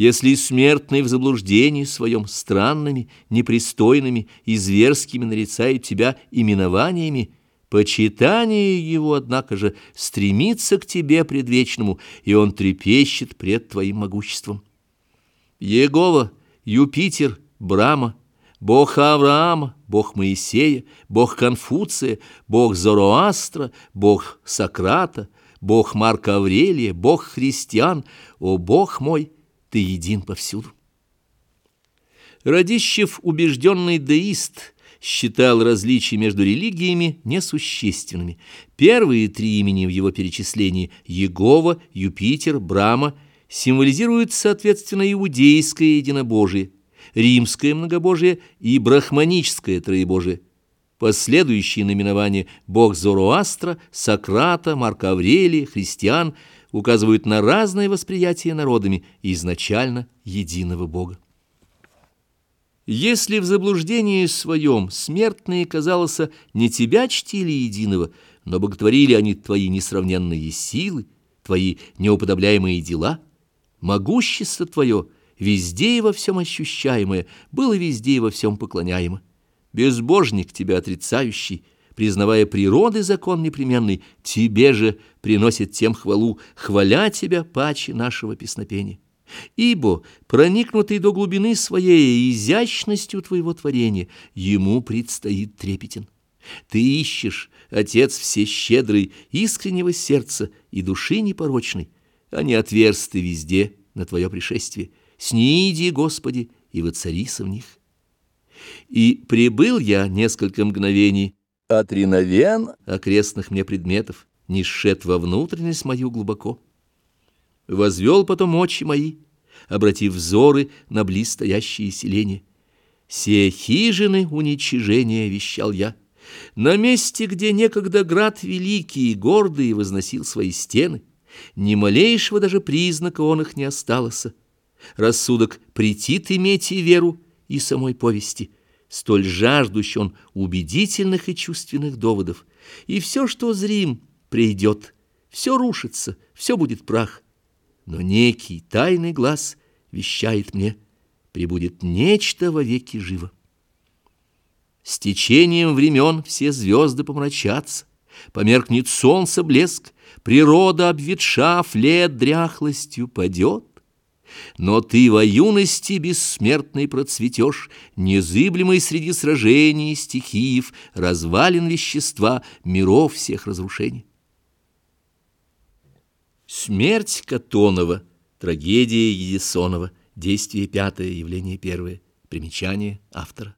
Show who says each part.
Speaker 1: Если смертный в заблуждении своем странными, непристойными и зверскими нарицает тебя именованиями, почитание его, однако же, стремится к тебе предвечному, и он трепещет пред твоим могуществом. Егова, Юпитер, Брама, Бог Авраама, Бог Моисея, Бог Конфуция, Бог Зороастра, Бог Сократа, Бог Марка Аврелия, Бог христиан, о Бог мой, ты един повсюду. Радищев, убежденный деист, считал различия между религиями несущественными. Первые три имени в его перечислении – Егова, Юпитер, Брама – символизируют, соответственно, иудейское единобожие, римское многобожие и брахманическое троебожие. Последующие наименования «Бог Зороастра», «Сократа», «Марка Аврелия», «Христиан» указывают на разное восприятие народами изначально единого Бога. Если в заблуждении своем смертные, казалось, не тебя чтили единого, но боготворили они твои несравненные силы, твои неуподобляемые дела, могущество твое, везде и во всем ощущаемое, было везде и во всем поклагаемо. Безбожник тебя отрицающий, признавая природы закон непременный, тебе же приносит тем хвалу, хваля тебя паче нашего песнопения. Ибо, проникнутый до глубины своей изящностью твоего творения, ему предстоит трепетен. Ты ищешь, Отец всещедрый, искреннего сердца и души непорочной, а не отверсты везде на твое пришествие. Сниди, Господи, и воцарися в них. И прибыл я несколько мгновений от реновен окрестных мне предметов, не шед во внутренность мою глубоко возвел потом очи мои, обратив взоры на близстоящие селения. «Се хижины уничижения», — вещал я, — «на месте, где некогда град великий и гордый возносил свои стены, ни малейшего даже признака он их не осталось. Рассудок претит иметь и веру, и самой повести» столь жаждущий он убедительных и чувственных доводов. И все, что зрим, придет, все рушится, все будет прах но некий тайный глаз вещает мне, прибудет нечто вовеки живо. С течением времен все звезды помрачатся, померкнет солнце блеск, природа, обветшав, лет дряхлостью падет. Но ты во юности бессмертный процветешь, Незыблемый среди сражений, стихиев, Развалин вещества, миров всех разрушений. Смерть Катонова. Трагедия Едисонова. Действие пятое, явление первое. Примечание автора.